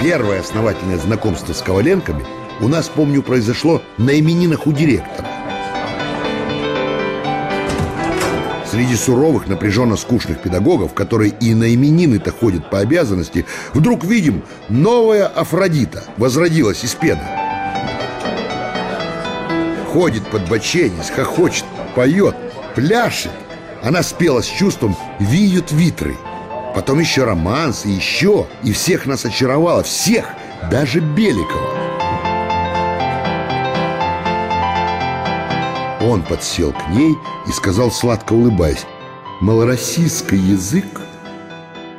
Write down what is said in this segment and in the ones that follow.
Первое основательное знакомство с Коваленками у нас, помню, произошло на именинах у директора. Среди суровых, напряженно скучных педагогов, которые и на именины-то ходят по обязанности, вдруг видим, новая Афродита возродилась из пены. Ходит под боченись, хохочет, поет, пляшет. Она спела с чувством «Виют витры». Потом еще романс, и еще, и всех нас очаровала, всех, даже Беликова. Он подсел к ней и сказал, сладко улыбаясь, «Малороссийский язык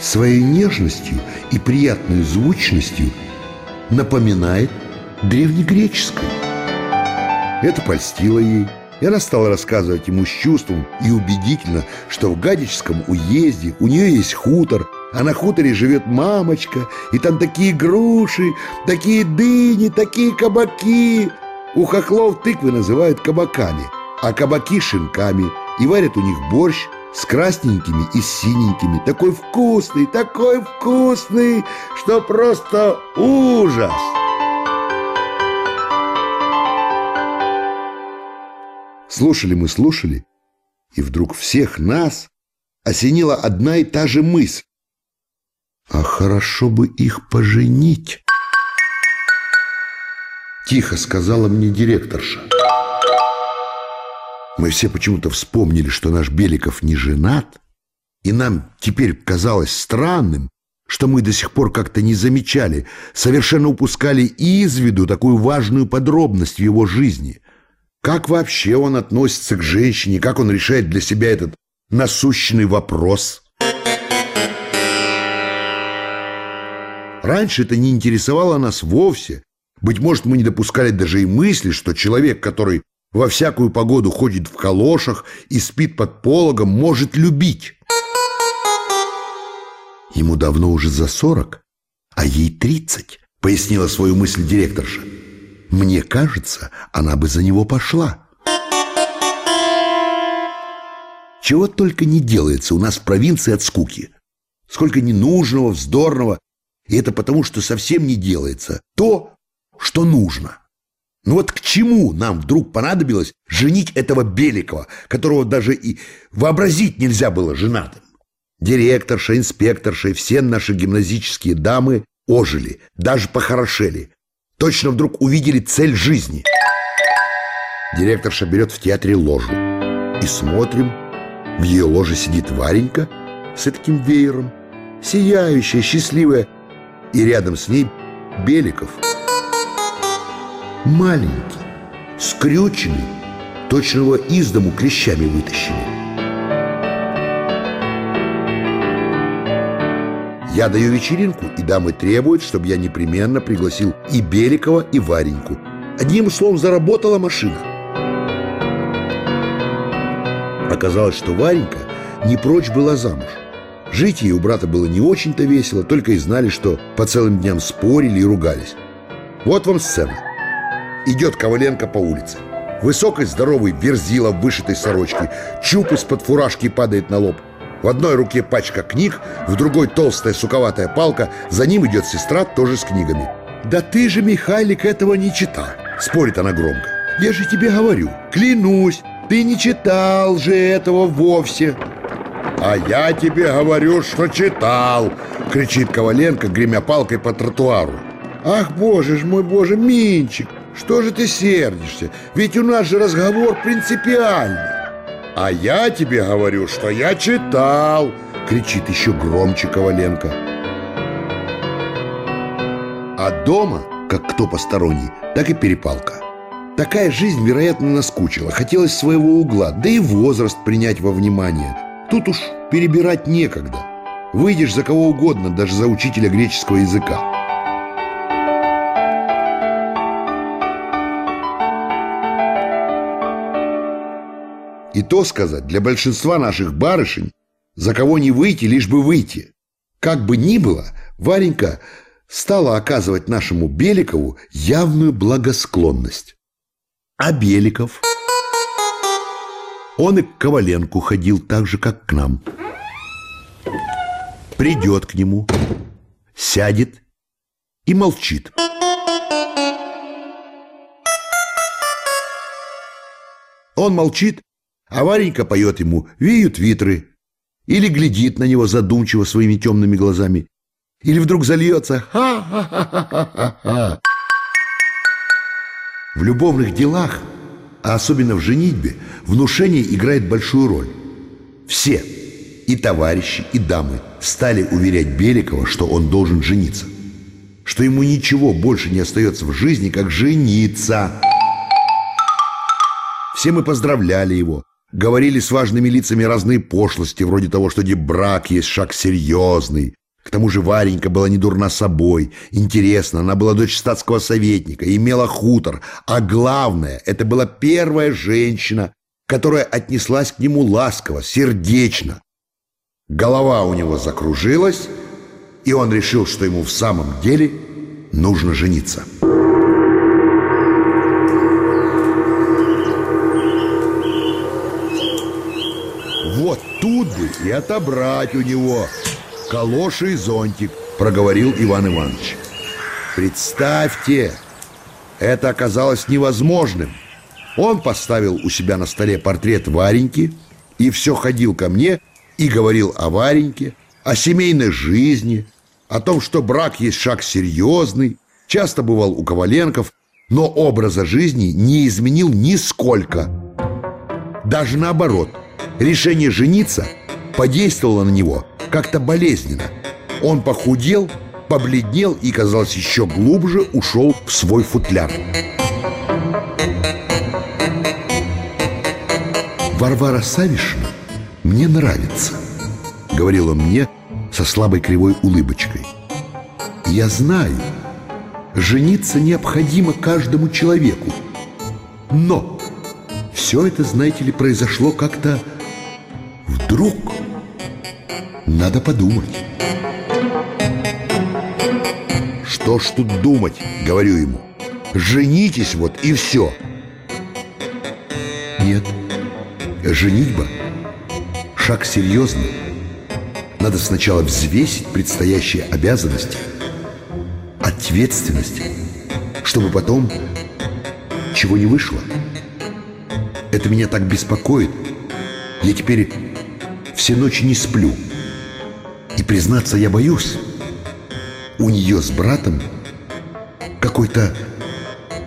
своей нежностью и приятной звучностью напоминает древнегреческий». Это польстило ей, и она стала рассказывать ему с чувством и убедительно, что в Гадическом уезде у нее есть хутор, а на хуторе живет мамочка, и там такие груши, такие дыни, такие кабаки. У хохлов тыквы называют кабаками, а кабаки – шинками, и варят у них борщ с красненькими и синенькими. Такой вкусный, такой вкусный, что просто ужас! Слушали мы, слушали, и вдруг всех нас осенила одна и та же мысль. А хорошо бы их поженить. Тихо сказала мне директорша. Мы все почему-то вспомнили, что наш Беликов не женат, и нам теперь казалось странным, что мы до сих пор как-то не замечали, совершенно упускали из виду такую важную подробность в его жизни. Как вообще он относится к женщине, как он решает для себя этот насущный вопрос? Раньше это не интересовало нас вовсе. Быть может, мы не допускали даже и мысли, что человек, который во всякую погоду ходит в калошах и спит под пологом, может любить. Ему давно уже за сорок, а ей тридцать, пояснила свою мысль директорша. Мне кажется, она бы за него пошла. Чего только не делается у нас в провинции от скуки. Сколько ненужного, вздорного. И это потому, что совсем не делается то, что нужно. Ну вот к чему нам вдруг понадобилось женить этого Беликова, которого даже и вообразить нельзя было женатым? Директорша, инспекторша и все наши гимназические дамы ожили, даже похорошели точно вдруг увидели цель жизни. Директорша берет в театре ложу. И смотрим, в ее ложе сидит Варенька с таким веером, сияющая, счастливая, и рядом с ней Беликов. Маленький, скрюченный, точно его из дому клещами вытащили. Я даю вечеринку, и дамы требуют, чтобы я непременно пригласил и Беликова, и Вареньку. Одним словом, заработала машина. Оказалось, что Варенька не прочь была замуж. Жить ей у брата было не очень-то весело, только и знали, что по целым дням спорили и ругались. Вот вам сцена. Идет Коваленко по улице. Высокий, здоровый верзила в вышитой сорочке. Чуб из-под фуражки падает на лоб – в одной руке пачка книг, в другой толстая суковатая палка, за ним идет сестра тоже с книгами. «Да ты же, Михайлик, этого не читал!» – спорит она громко. «Я же тебе говорю, клянусь, ты не читал же этого вовсе!» «А я тебе говорю, что читал!» – кричит Коваленко, гремя палкой по тротуару. «Ах, боже ж мой, боже, Минчик, что же ты сердишься? Ведь у нас же разговор принципиальный!» «А я тебе говорю, что я читал!» Кричит еще громче Коваленко. А дома, как кто посторонний, так и перепалка. Такая жизнь, вероятно, наскучила. Хотелось своего угла, да и возраст принять во внимание. Тут уж перебирать некогда. Выйдешь за кого угодно, даже за учителя греческого языка. И то сказать, для большинства наших барышень за кого не выйти, лишь бы выйти. Как бы ни было, Варенька стала оказывать нашему Беликову явную благосклонность. А Беликов? Он и к Коваленку ходил так же, как к нам. Придет к нему, сядет и молчит. Он молчит, а Варенька поет ему «Виют витры» или глядит на него задумчиво своими темными глазами, или вдруг зальется «Ха-ха-ха-ха-ха-ха». В любовных делах, а особенно в женитьбе, внушение играет большую роль. Все, и товарищи, и дамы, стали уверять Беликова, что он должен жениться, что ему ничего больше не остается в жизни, как жениться. Все мы поздравляли его, говорили с важными лицами разные пошлости, вроде того, что где брак есть шаг серьезный, к тому же Варенька была не дурна собой, интересно, она была дочь статского советника, имела хутор, а главное, это была первая женщина, которая отнеслась к нему ласково, сердечно. Голова у него закружилась, и он решил, что ему в самом деле нужно жениться. Вот тут бы и отобрать у него калоши и зонтик, проговорил Иван Иванович. Представьте, это оказалось невозможным. Он поставил у себя на столе портрет Вареньки и все ходил ко мне и говорил о Вареньке, о семейной жизни, о том, что брак есть шаг серьезный, часто бывал у Коваленков, но образа жизни не изменил нисколько. Даже наоборот, решение жениться подействовало на него – как-то болезненно. Он похудел, побледнел и, казалось, еще глубже ушел в свой футляр. «Варвара Савишна мне нравится», — говорил он мне со слабой кривой улыбочкой. «Я знаю, жениться необходимо каждому человеку, но все это, знаете ли, произошло как-то вдруг». Надо подумать. Что ж тут думать, говорю ему. Женитесь вот и все. Нет, женитьба – шаг серьезный. Надо сначала взвесить предстоящие обязанности, ответственность, чтобы потом чего не вышло. Это меня так беспокоит. Я теперь все ночи не сплю. И, признаться, я боюсь, у нее с братом какой-то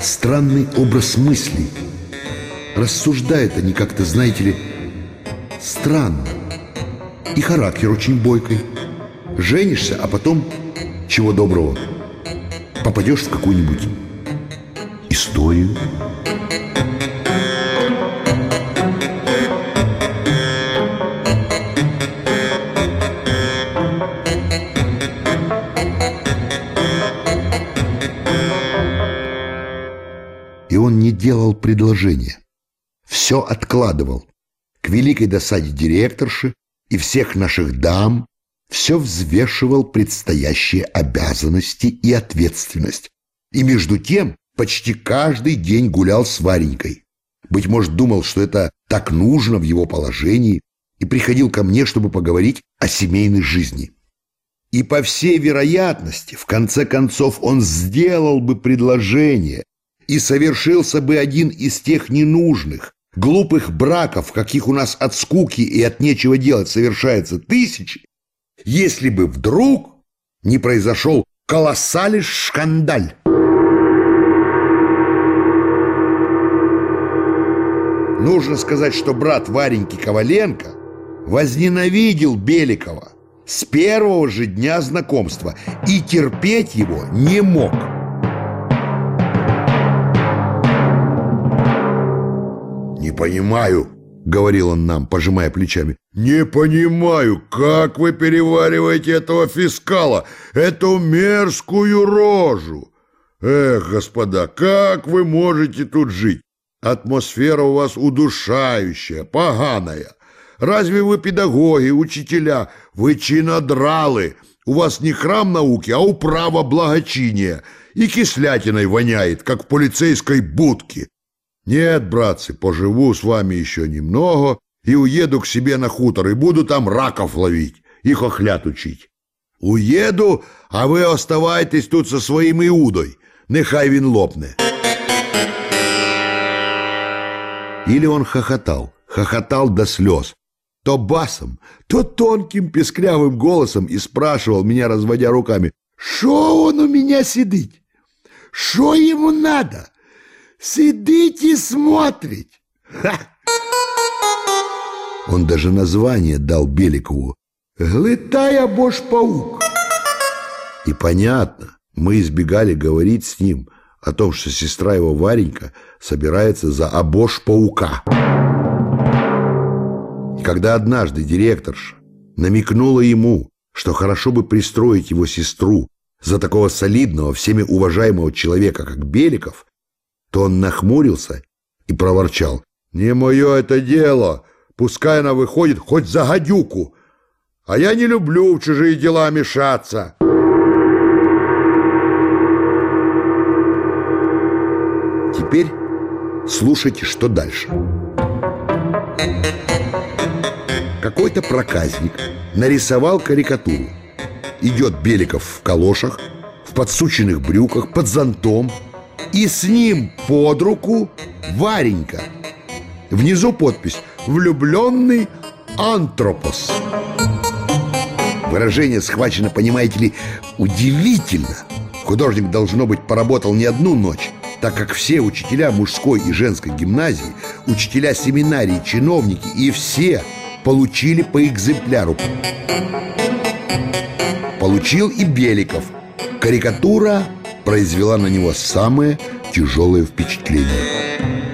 странный образ мыслей. Рассуждают они как-то, знаете ли, странно. И характер очень бойкий. Женишься, а потом, чего доброго, попадешь в какую-нибудь историю. И он не делал предложения. Все откладывал. К великой досаде директорши и всех наших дам все взвешивал предстоящие обязанности и ответственность. И между тем почти каждый день гулял с Варенькой. Быть может, думал, что это так нужно в его положении, и приходил ко мне, чтобы поговорить о семейной жизни. И по всей вероятности, в конце концов, он сделал бы предложение, и совершился бы один из тех ненужных, глупых браков, каких у нас от скуки и от нечего делать совершается тысячи, если бы вдруг не произошел колоссальный шкандаль. Нужно сказать, что брат Вареньки Коваленко возненавидел Беликова с первого же дня знакомства и терпеть его не мог. Понимаю», — говорил он нам, пожимая плечами. «Не понимаю, как вы перевариваете этого фискала, эту мерзкую рожу? Эх, господа, как вы можете тут жить? Атмосфера у вас удушающая, поганая. Разве вы педагоги, учителя? Вы чинодралы. У вас не храм науки, а управа благочиния. И кислятиной воняет, как в полицейской будке. Нет, братцы, поживу с вами еще немного и уеду к себе на хутор, и буду там раков ловить и хохлят учить. Уеду, а ви оставайтесь тут со своїм Іудою. Нехай він лопне. Или он хохотал, хохотал до слез. То басом, то тонким песклявым голосом и спрашивал меня, разводя руками, «Шо он у меня сидит? Шо ему надо? Сидит и смотрит!» Ха! Он даже название дал Беликову «Глытай або паук». И понятно, мы избегали говорить с ним о том, что сестра его Варенька собирается за обож паука. И когда однажды директорша намекнула ему, что хорошо бы пристроить его сестру за такого солидного, всеми уважаемого человека, как Беликов, то он нахмурился и проворчал. «Не мое это дело, пускай она выходит хоть за гадюку, а я не люблю в чужие дела мешаться». Теперь слушайте, что дальше. Какой-то проказник нарисовал карикатуру. Идет Беликов в калошах, в подсученных брюках, под зонтом, и с ним под руку Варенька. Внизу подпись «Влюбленный антропос». Выражение схвачено, понимаете ли, удивительно. Художник, должно быть, поработал не одну ночь, так как все учителя мужской и женской гимназии, учителя семинарии, чиновники и все получили по экземпляру. Получил и Беликов. Карикатура произвела на него самое тяжелое впечатление.